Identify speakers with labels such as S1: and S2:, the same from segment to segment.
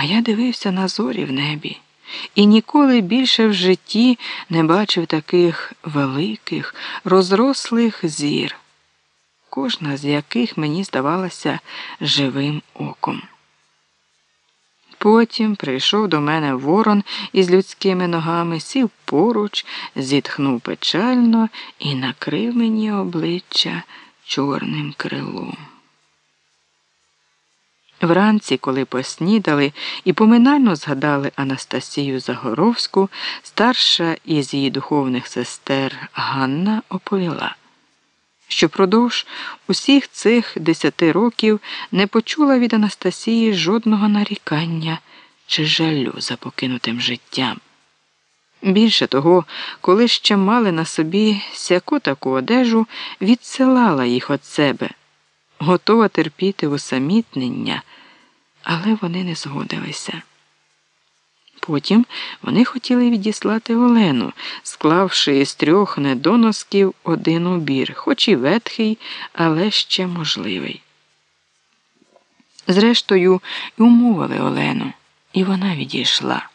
S1: А я дивився на зорі в небі і ніколи більше в житті не бачив таких великих, розрослих зір, кожна з яких мені здавалася живим оком. Потім прийшов до мене ворон із людськими ногами, сів поруч, зітхнув печально і накрив мені обличчя чорним крилом. Вранці, коли поснідали і поминально згадали Анастасію Загоровську, старша із її духовних сестер Ганна оповіла, що продовж усіх цих десяти років не почула від Анастасії жодного нарікання чи жалю за покинутим життям. Більше того, коли ще мали на собі сяку таку одежу, відсилала їх від себе готова терпіти усамітнення, але вони не згодилися. Потім вони хотіли відіслати Олену, склавши із трьох недоносків один убір, хоч і ветхий, але ще можливий. Зрештою, умовили Олену, і вона відійшла.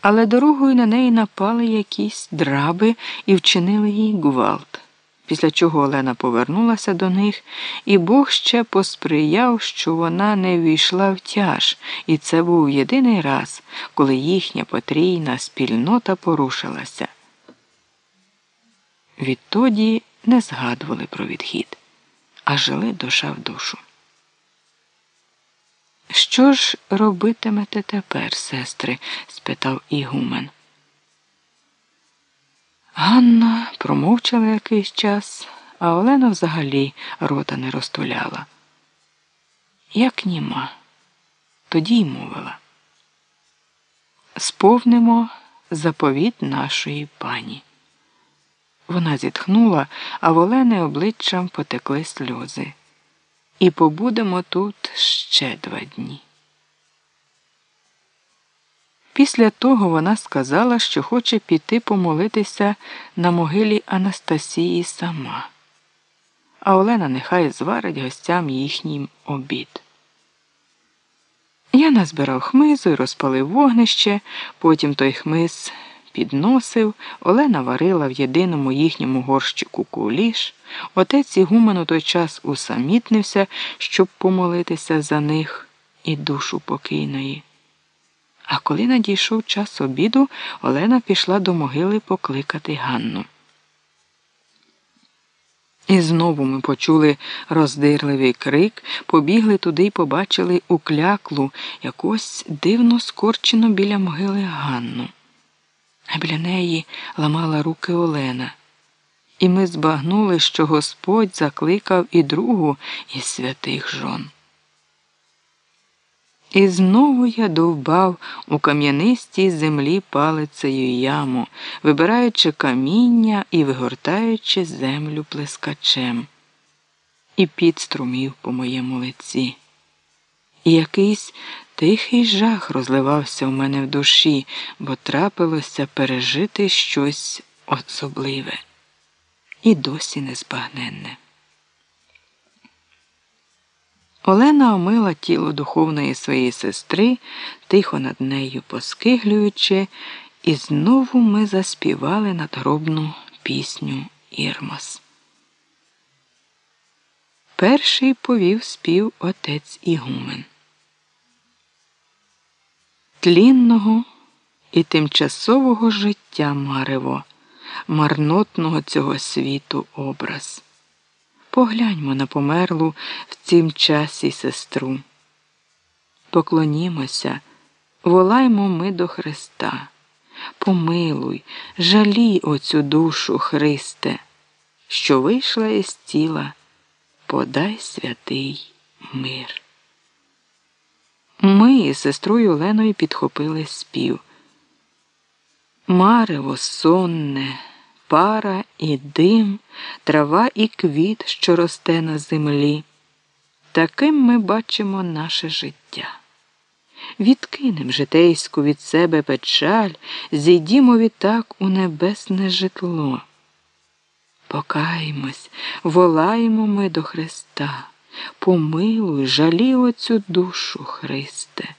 S1: Але дорогою на неї напали якісь драби і вчинили їй гвалт після чого Олена повернулася до них, і Бог ще посприяв, що вона не війшла в тяж, і це був єдиний раз, коли їхня потрійна спільнота порушилася. Відтоді не згадували про відхід, а жили душа в душу. Що ж робитимете тепер, сестри? спитав Ігумен. Ганна промовчала якийсь час, а Олена взагалі рота не розтуляла. Як німа, тоді й мовила. Сповнимо заповіт нашої пані. Вона зітхнула, а в Олени обличчям потекли сльози. І побудемо тут ще два дні. Після того вона сказала, що хоче піти помолитися на могилі Анастасії сама, а Олена нехай зварить гостям їхній обід. Я назбирав хмизу і розпалив вогнище, потім той хмиз підносив, Олена варила в єдиному їхньому горщику куліш. Отець Ігумен у той час усамітнився, щоб помолитися за них і душу покійної. А коли надійшов час обіду, Олена пішла до могили покликати Ганну. І знову ми почули роздирливий крик, побігли туди й побачили укляклу, якось дивно скорчено біля могили Ганну. А біля неї ламала руки Олена. І ми збагнули, що Господь закликав і другу із святих жон. І знову я довбав у кам'янистій землі палицею яму, вибираючи каміння і вигортаючи землю плескачем. І під струмів по моєму лиці. І якийсь тихий жах розливався в мене в душі, бо трапилося пережити щось особливе і досі незбагненне. Олена омила тіло духовної своєї сестри, тихо над нею поскиглюючи, і знову ми заспівали надгробну пісню Ірмос. Перший повів спів отець Ігумен. Тлінного і тимчасового життя марево, марнотного цього світу образ. Погляньмо на померлу в цім часі сестру. Поклонімося, волаймо ми до Христа. Помилуй, жалій оцю душу, Христе, що вийшла із тіла, подай святий мир. Ми із сестрою Оленою підхопили спів. Марево сонне пара і дим, трава і квіт, що росте на землі. Таким ми бачимо наше життя. Відкинем житейську від себе печаль, зійдімо відтак у небесне житло. Покаємось, волаємо ми до Христа, помилуй, жалі оцю душу, Христе.